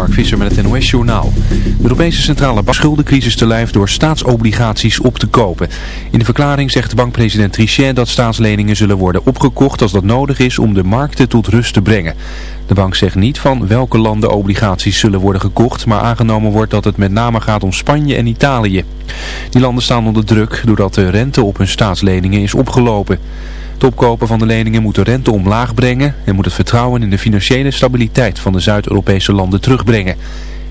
Mark met het NOS Journaal. De Europese Centrale Bank schuldencrisis te lijf door staatsobligaties op te kopen. In de verklaring zegt bankpresident Trichet dat staatsleningen zullen worden opgekocht als dat nodig is om de markten tot rust te brengen. De bank zegt niet van welke landen obligaties zullen worden gekocht, maar aangenomen wordt dat het met name gaat om Spanje en Italië. Die landen staan onder druk doordat de rente op hun staatsleningen is opgelopen. Het opkopen van de leningen moet de rente omlaag brengen en moet het vertrouwen in de financiële stabiliteit van de Zuid-Europese landen terugbrengen.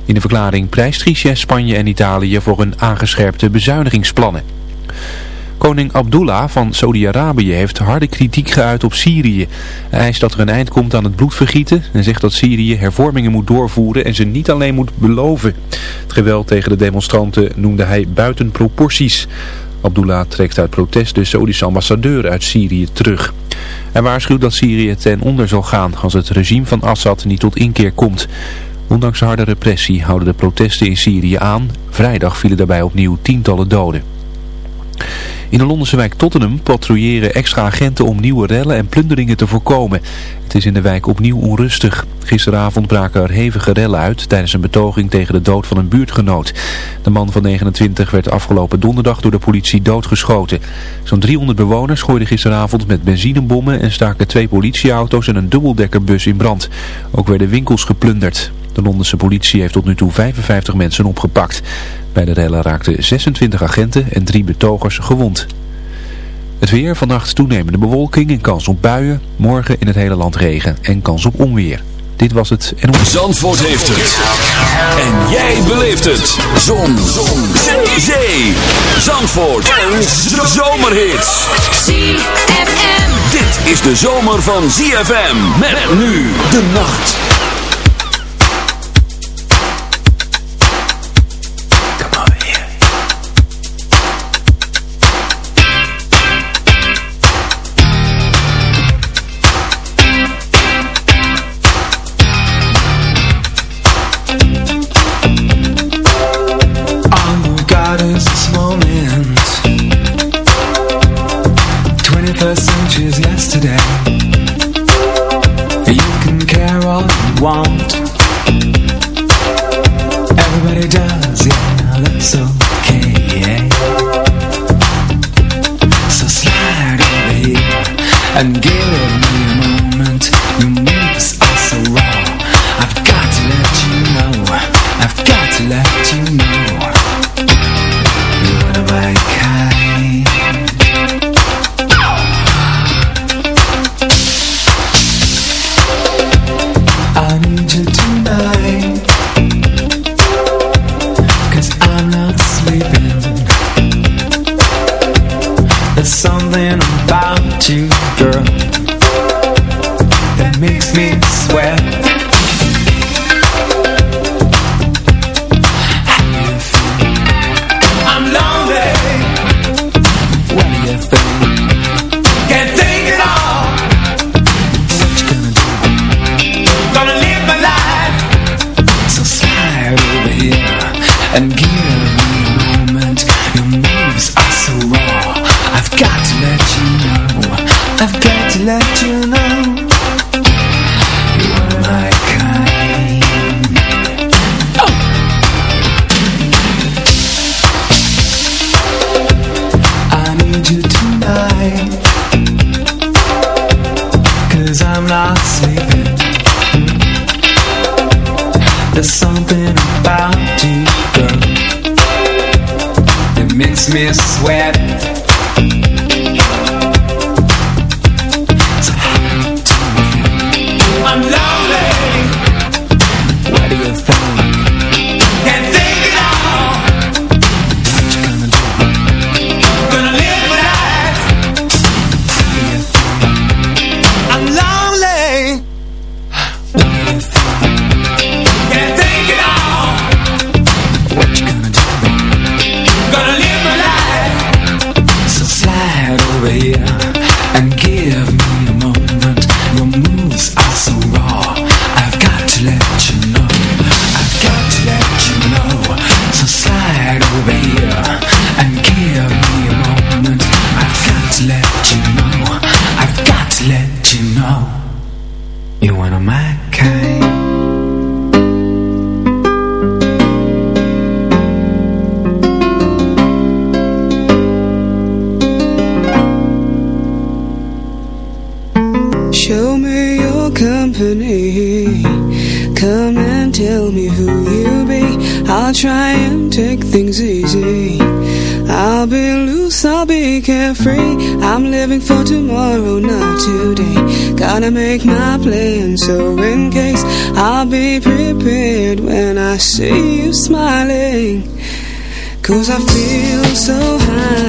In de verklaring prijst Trichet Spanje en Italië voor hun aangescherpte bezuinigingsplannen. Koning Abdullah van Saudi-Arabië heeft harde kritiek geuit op Syrië. Hij eist dat er een eind komt aan het bloedvergieten en zegt dat Syrië hervormingen moet doorvoeren en ze niet alleen moet beloven. Het geweld tegen de demonstranten noemde hij buiten proporties. Abdullah trekt uit protest de Saudische ambassadeur uit Syrië terug. Hij waarschuwt dat Syrië ten onder zal gaan als het regime van Assad niet tot inkeer komt. Ondanks harde repressie houden de protesten in Syrië aan. Vrijdag vielen daarbij opnieuw tientallen doden. In de Londense wijk Tottenham patrouilleren extra agenten om nieuwe rellen en plunderingen te voorkomen. Het is in de wijk opnieuw onrustig. Gisteravond braken er hevige rellen uit tijdens een betoging tegen de dood van een buurtgenoot. De man van 29 werd afgelopen donderdag door de politie doodgeschoten. Zo'n 300 bewoners gooiden gisteravond met benzinebommen en staken twee politieauto's en een dubbeldekkerbus in brand. Ook werden winkels geplunderd. De Londense politie heeft tot nu toe 55 mensen opgepakt. Bij de rellen raakten 26 agenten en drie betogers gewond. Het weer, vannacht toenemende bewolking en kans op buien. Morgen in het hele land regen en kans op onweer. Dit was het en... Zandvoort heeft het. En jij beleeft het. Zon. Zon. Zee. Zee. Zandvoort. Een zomerhit. ZFM. Dit is de zomer van ZFM. Met nu de nacht. Makes me sweat see you smiling Cause I feel so high.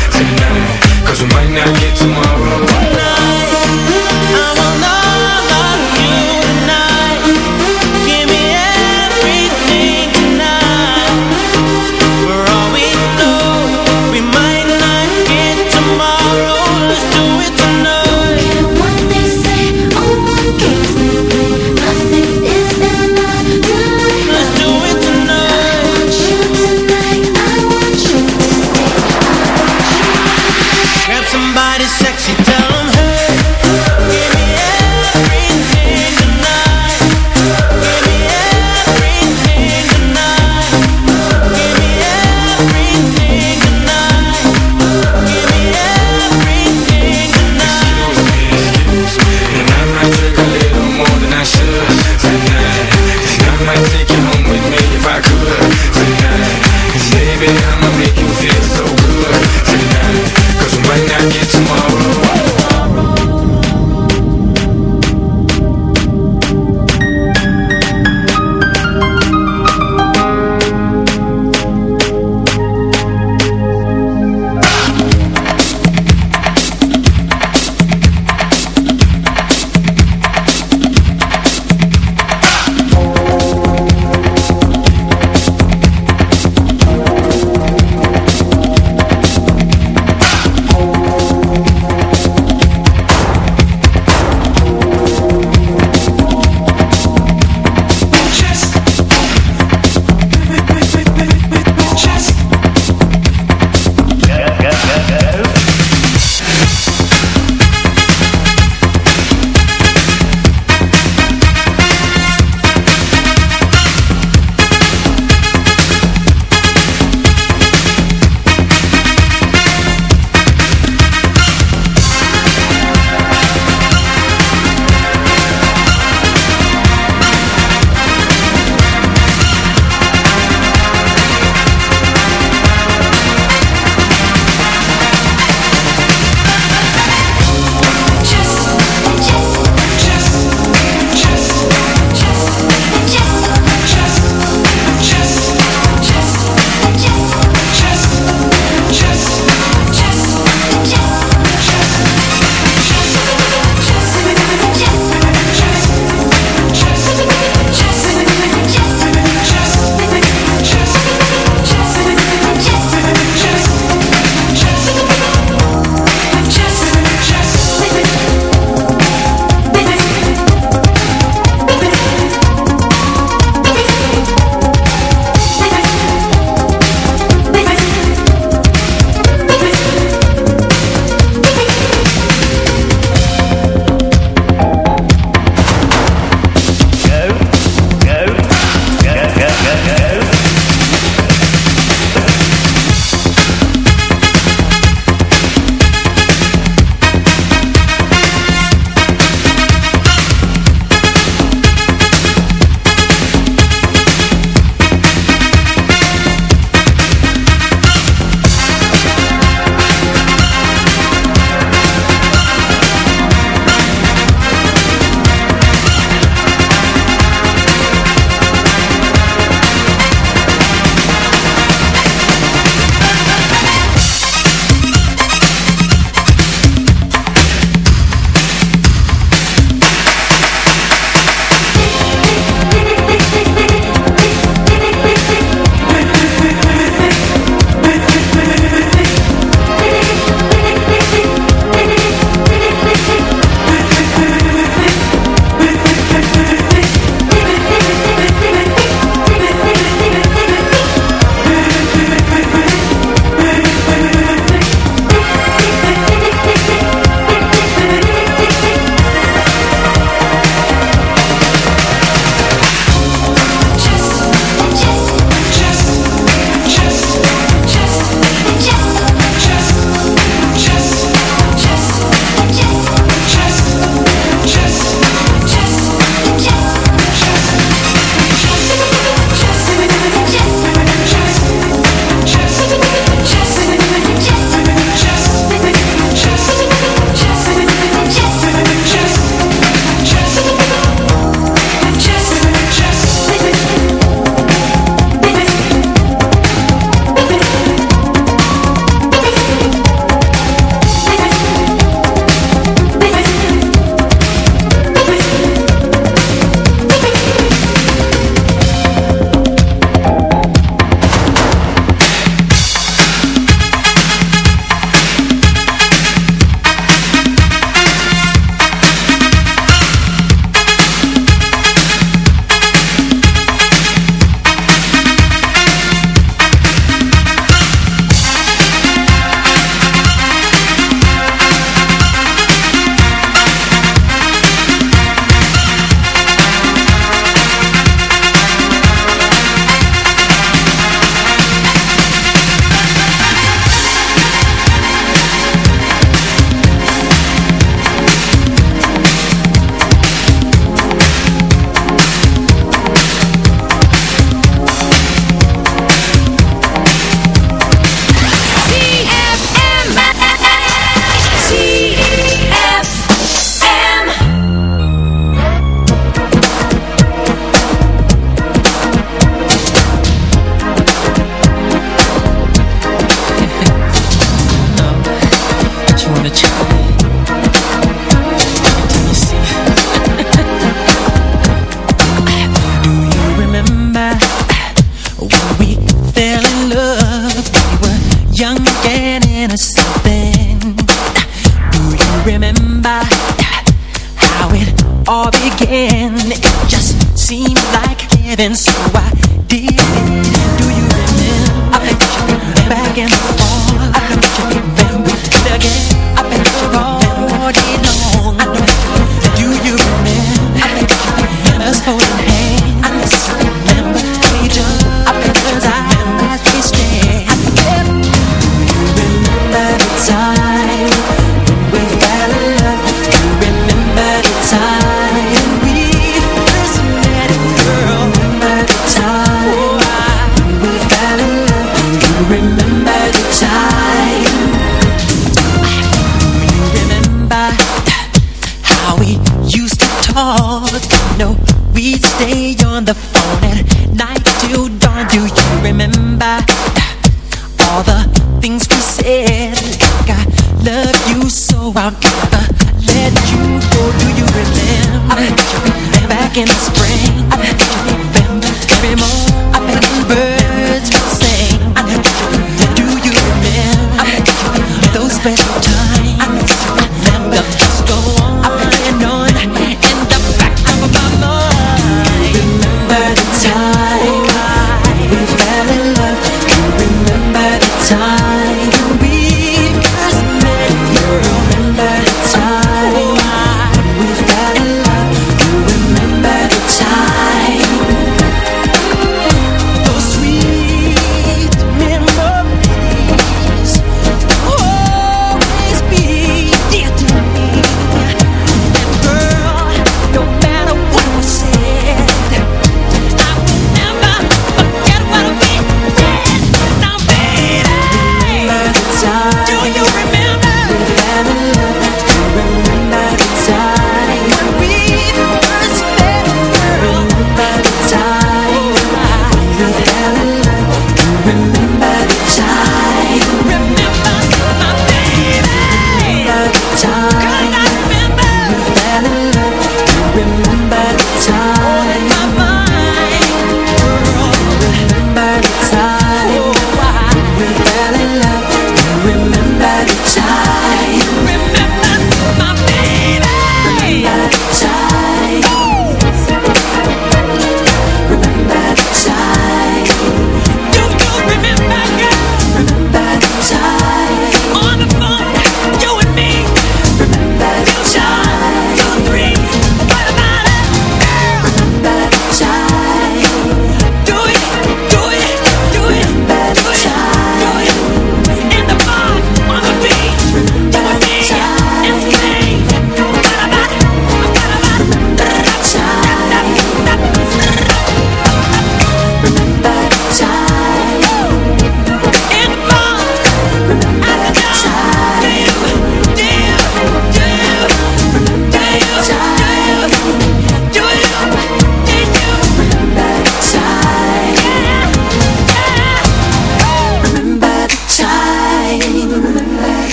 Not get tomorrow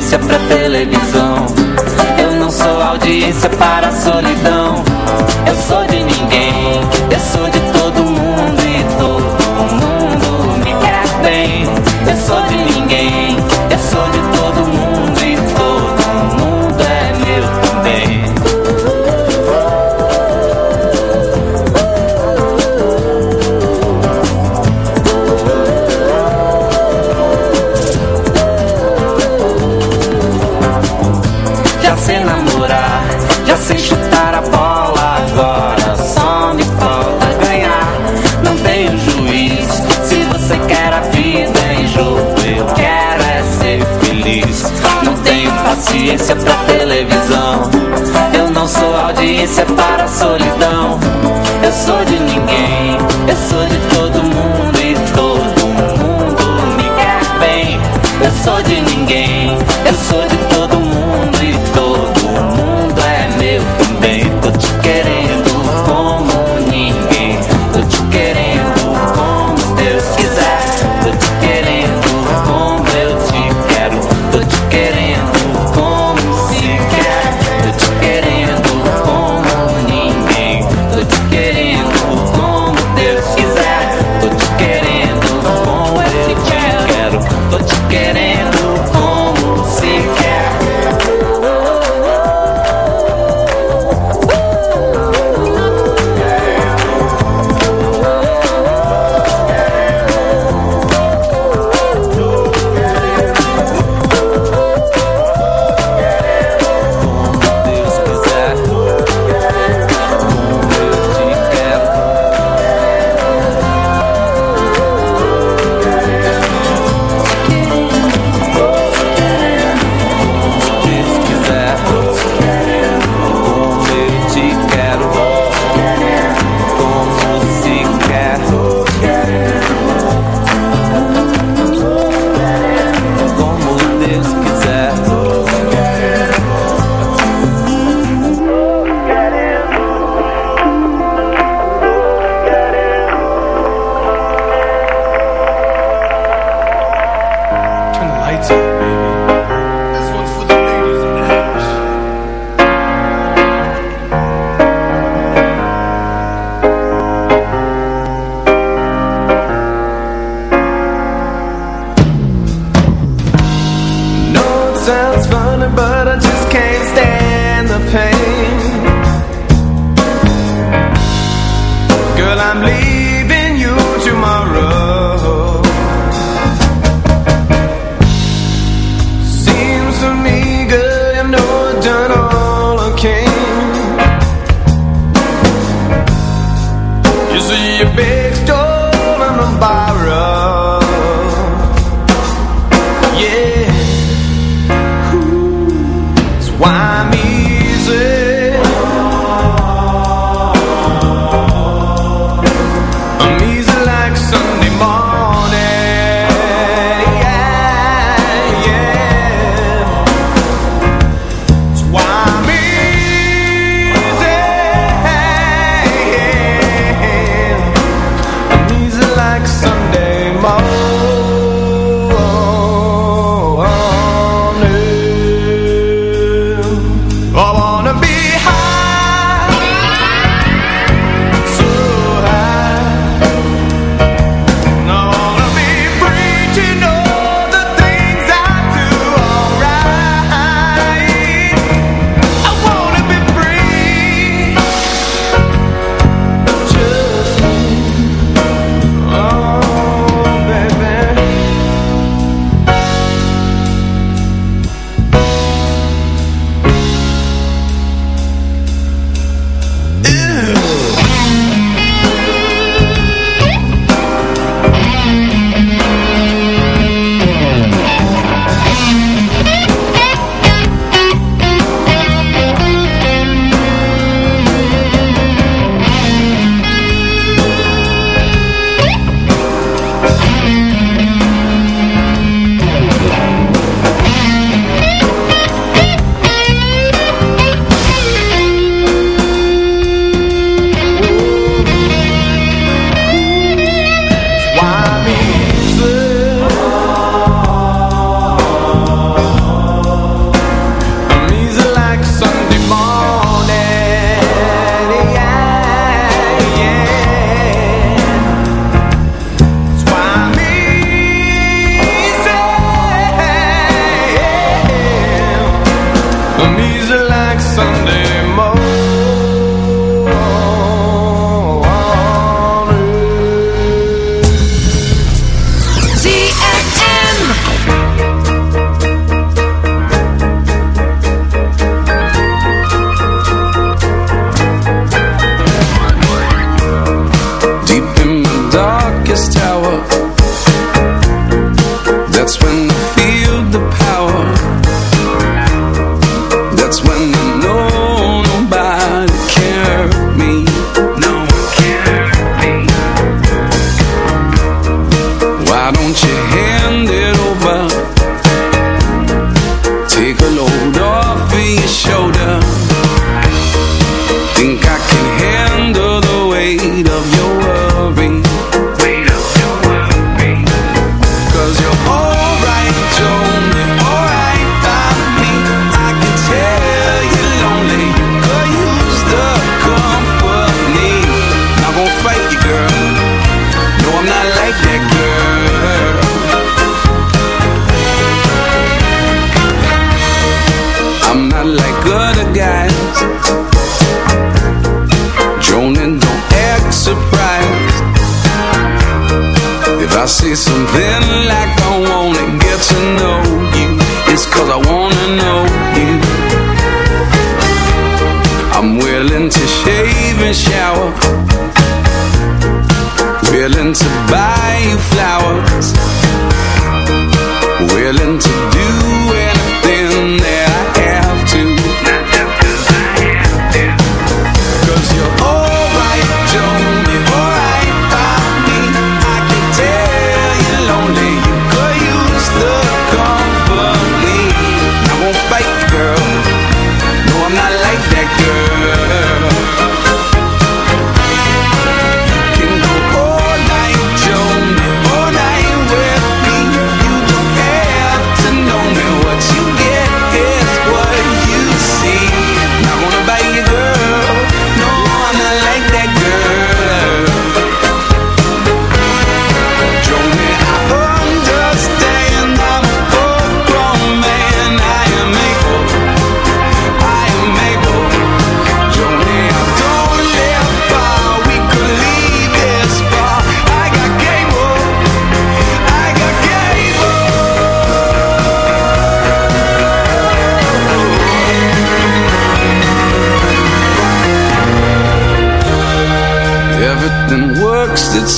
audiência pra televisão. Eu não sou audiência para a solidão. audiência pra televisão. Eu não sou audiência para a solidão. Eu sou de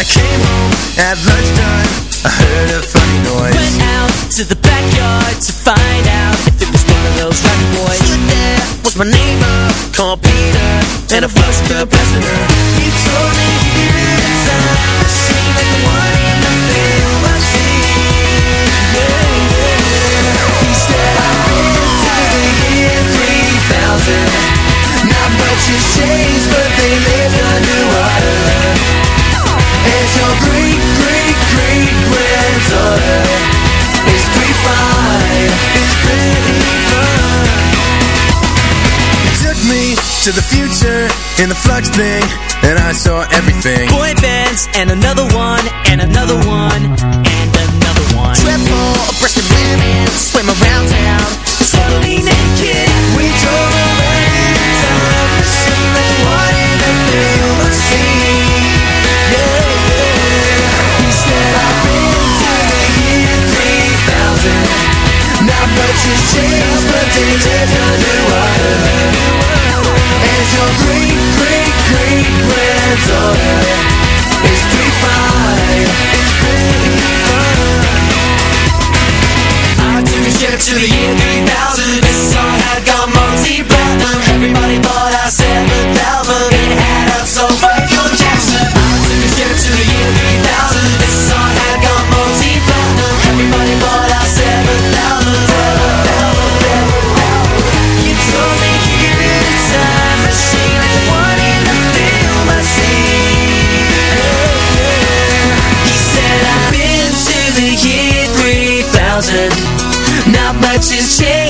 I came home at lunchtime I heard a funny noise. Went out to the backyard to find out If it was one of those rabbit boys. Stood there was my neighbor called Peter And a flushed the He told me he lives the one yeah, yeah. He to the future in the flux thing and I saw everything. Boy bands and another one and another one and another one. Travel abreast of women swim around town. has but And your great, Is pretty fine I took a trip to the year 3000 and saw how Don Monty Brown Everybody bought our thousand Now that she's changed.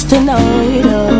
just it all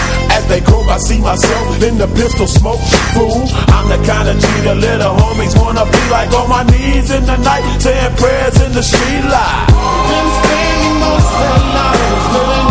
As they croak, I see myself in the pistol smoke. Fool, I'm the kind of the little homies wanna be like on my knees in the night, saying prayers in the street light. Been spending most of their lives